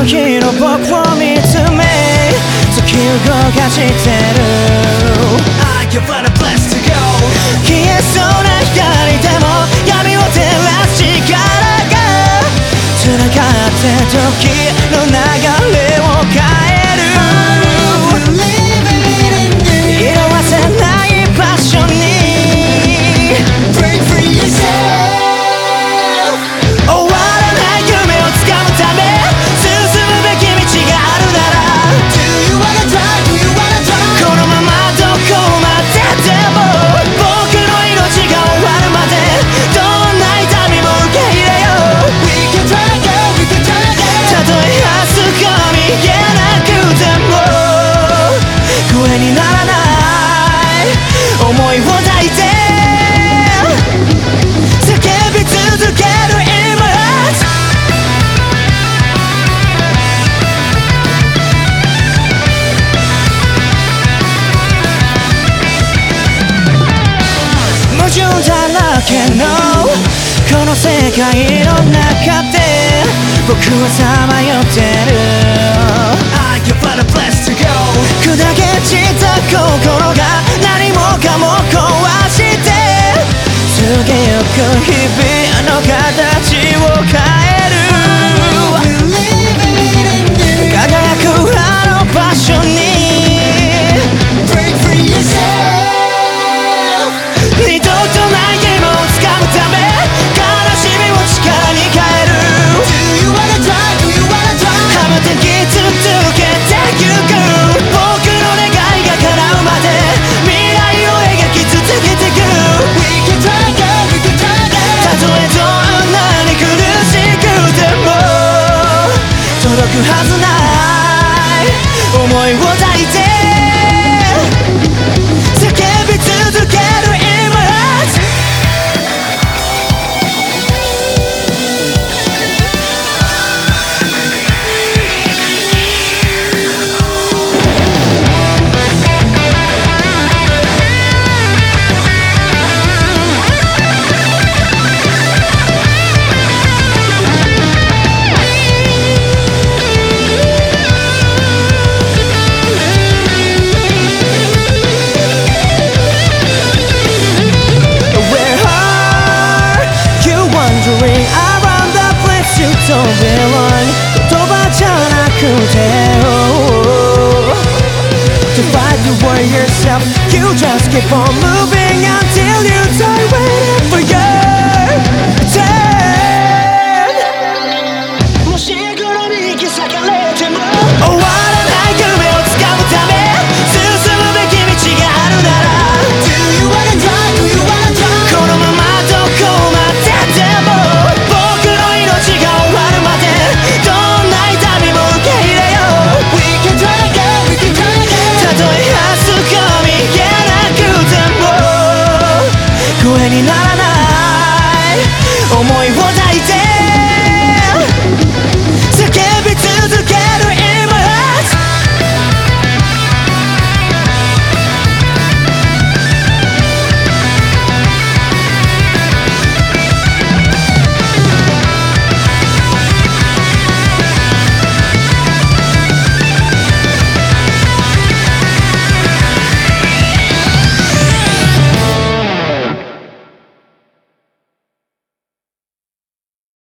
の日の僕を見つめ時を動かしてる I give it a bless to go 消えそうな光でも闇を照らす力が繋がって時の流れだらけのこの世界の中で僕はさまよってる。I it a place to go. 砕け散った心が何もかも壊して過ぎゆく日々の形を変え day. to fight to warrior yourself. You just keep on moving until 思いを